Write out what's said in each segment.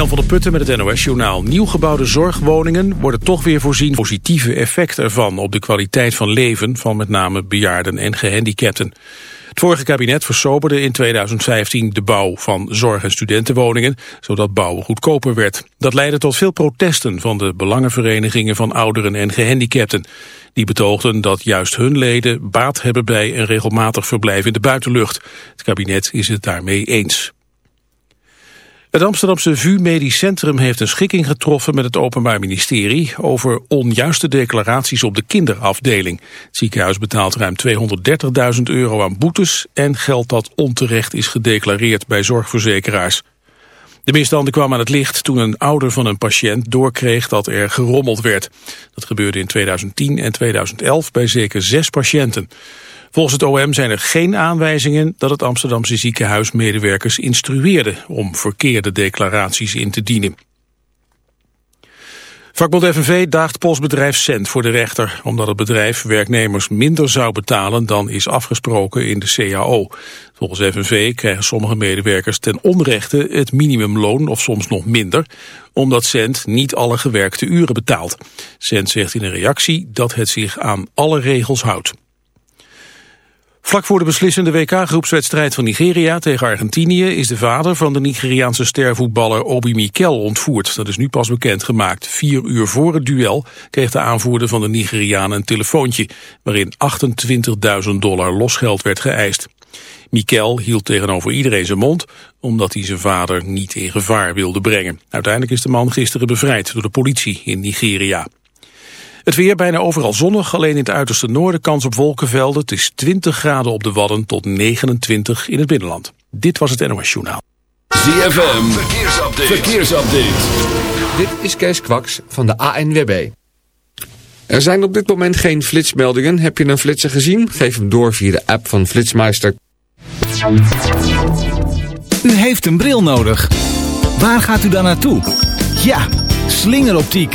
Jan van der Putten met het NOS-journaal. Nieuw gebouwde zorgwoningen worden toch weer voorzien positieve effecten ervan op de kwaliteit van leven van met name bejaarden en gehandicapten. Het vorige kabinet versoberde in 2015 de bouw van zorg- en studentenwoningen, zodat bouwen goedkoper werd. Dat leidde tot veel protesten van de belangenverenigingen van ouderen en gehandicapten. Die betoogden dat juist hun leden baat hebben bij een regelmatig verblijf in de buitenlucht. Het kabinet is het daarmee eens. Het Amsterdamse VU Medisch Centrum heeft een schikking getroffen met het Openbaar Ministerie over onjuiste declaraties op de kinderafdeling. Het ziekenhuis betaalt ruim 230.000 euro aan boetes en geld dat onterecht is gedeclareerd bij zorgverzekeraars. De misstanden kwamen aan het licht toen een ouder van een patiënt doorkreeg dat er gerommeld werd. Dat gebeurde in 2010 en 2011 bij zeker zes patiënten. Volgens het OM zijn er geen aanwijzingen dat het Amsterdamse ziekenhuis medewerkers instrueerde om verkeerde declaraties in te dienen. Vakbond FNV daagt postbedrijf Cent voor de rechter, omdat het bedrijf werknemers minder zou betalen dan is afgesproken in de CAO. Volgens FNV krijgen sommige medewerkers ten onrechte het minimumloon of soms nog minder, omdat Cent niet alle gewerkte uren betaalt. Cent zegt in een reactie dat het zich aan alle regels houdt. Vlak voor de beslissende WK-groepswedstrijd van Nigeria tegen Argentinië is de vader van de Nigeriaanse stervoetballer Obi Mikel ontvoerd. Dat is nu pas bekendgemaakt. Vier uur voor het duel kreeg de aanvoerder van de Nigerianen een telefoontje waarin 28.000 dollar losgeld werd geëist. Mikel hield tegenover iedereen zijn mond, omdat hij zijn vader niet in gevaar wilde brengen. Uiteindelijk is de man gisteren bevrijd door de politie in Nigeria. Het weer bijna overal zonnig, alleen in het uiterste noorden kans op wolkenvelden. Het is 20 graden op de Wadden tot 29 in het binnenland. Dit was het NOS Journaal. ZFM, verkeersupdate. verkeersupdate. Dit is Kees Kwaks van de ANWB. Er zijn op dit moment geen flitsmeldingen. Heb je een flitser gezien? Geef hem door via de app van Flitsmeister. U heeft een bril nodig. Waar gaat u dan naartoe? Ja, slingeroptiek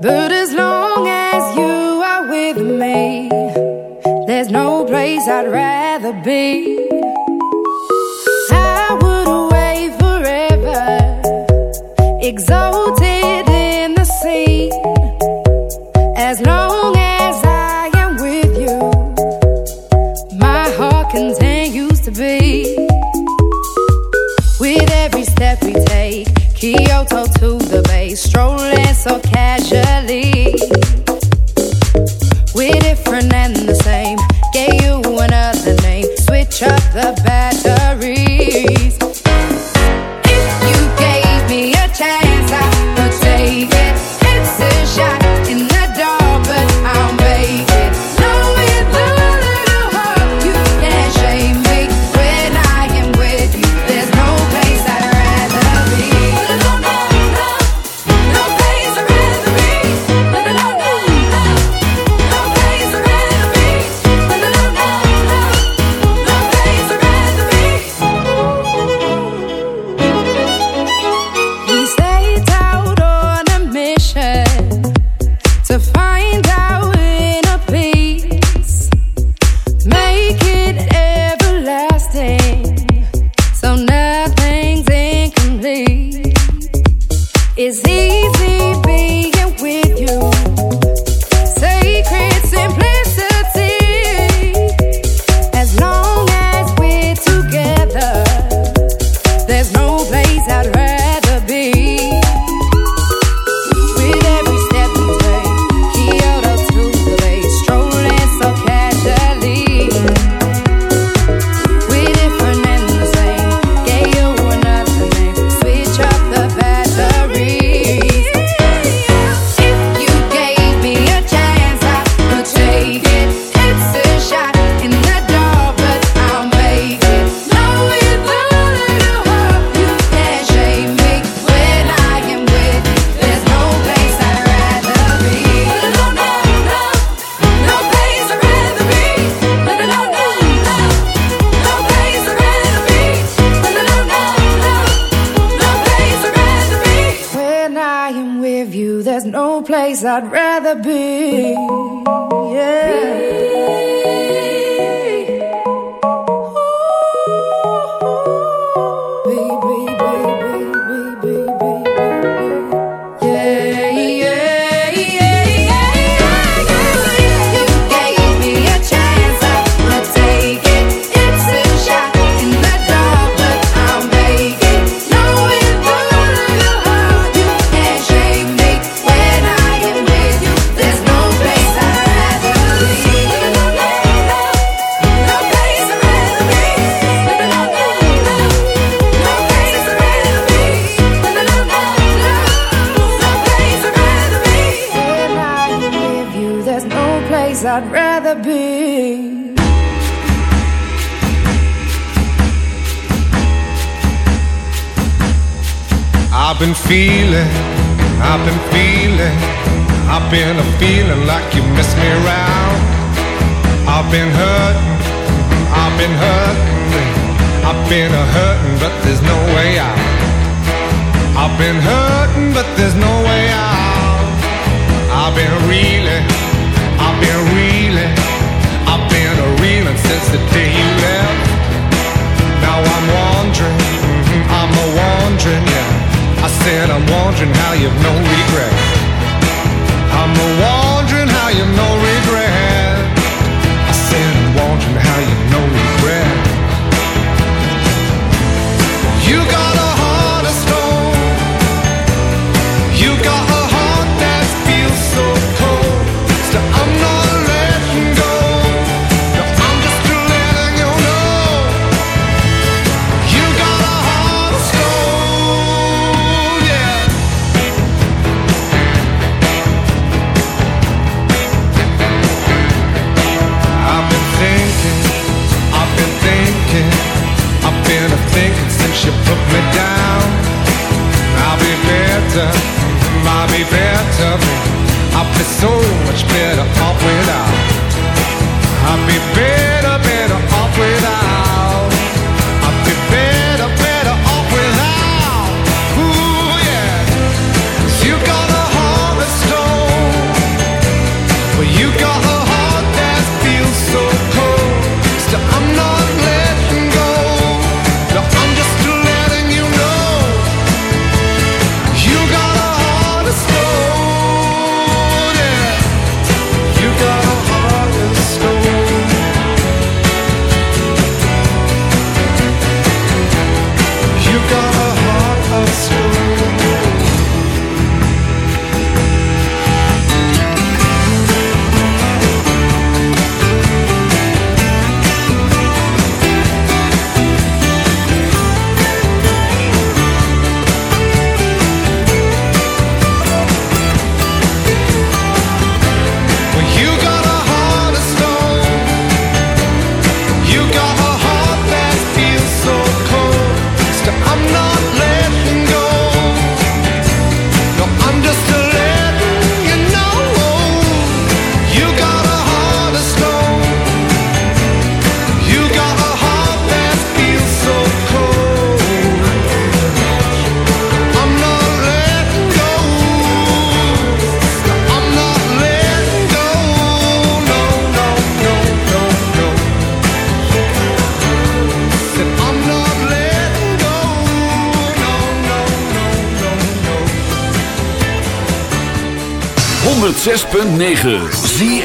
But as long as you are with me, there's no place I'd rather be. I would away forever, exalted been reeling, I've been reeling, I've been reeling since the day you left. Now I'm wandering, mm-hmm, I'm a wandering, yeah. I said I'm wondering how you've no regret. I'm a wondering how you've no regret. better, might be better. man. I'll be so much better off without. I'll be better. 6.9.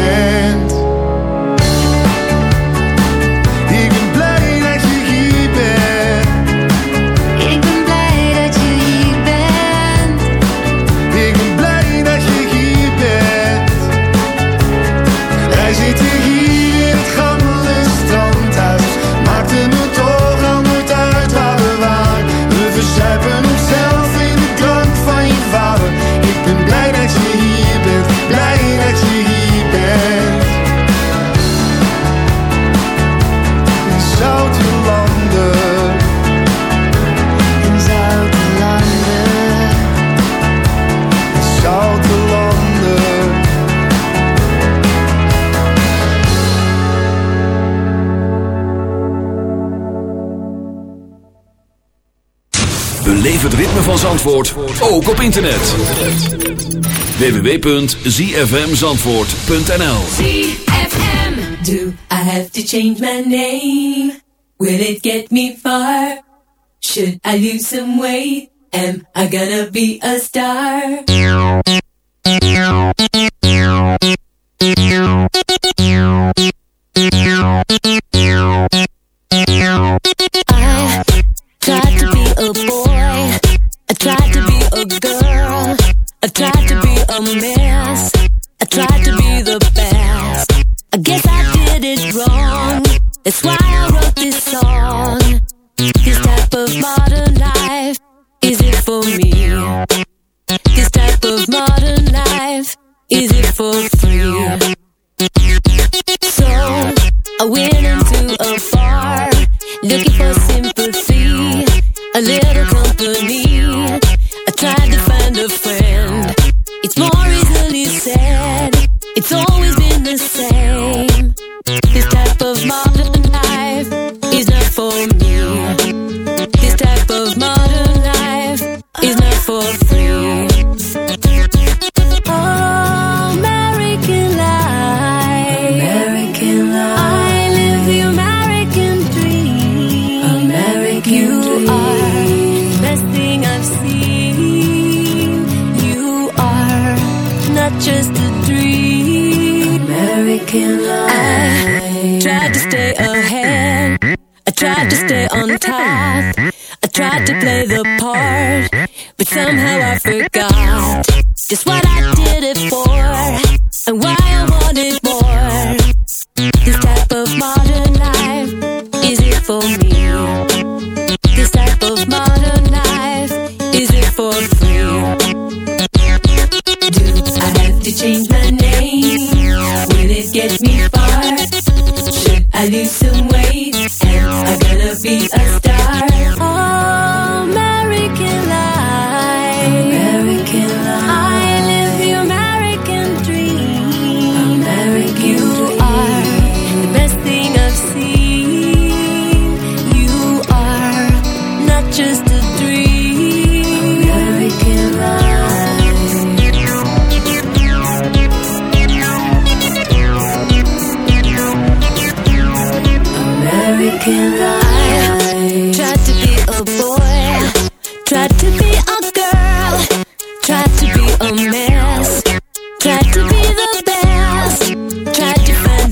me. Zandvoort ook op internet. www.zfmzandvoort.nl ZFM Do I have to change my name? Will it get me far? Should I lose some weight? Am I gonna be a star? It's like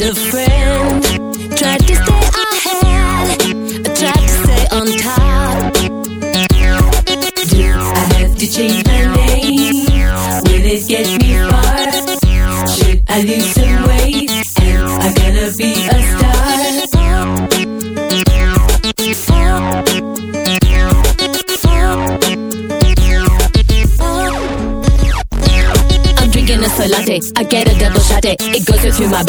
afraid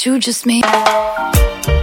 You just made.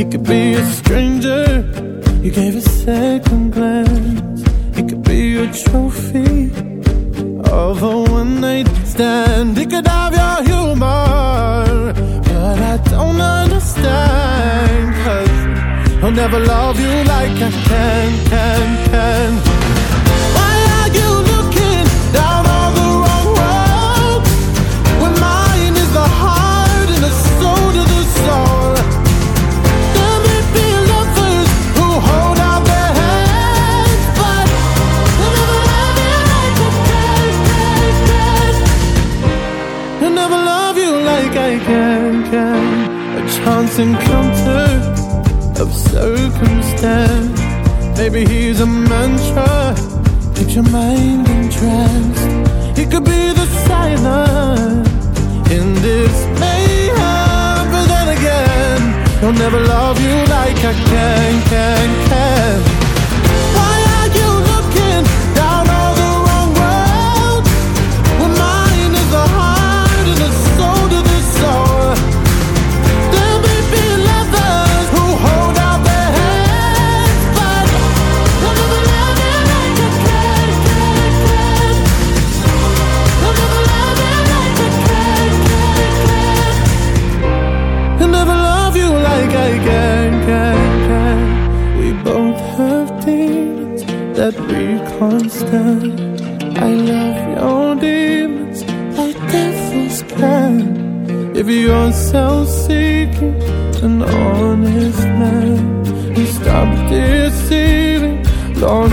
It could be a stranger you gave a second glance. It could be a trophy of a one night stand. It could have your humor, but I don't understand. Cause I'll never love you like I can, can, can. Encounter and comfort of circumstance. Maybe he's a mantra, keeps your mind entranced. It could be the silence in this mayhem, but then again, he'll never love you like I can, can, can. If you're self-seeking, an honest man, you stop deceiving. Lord,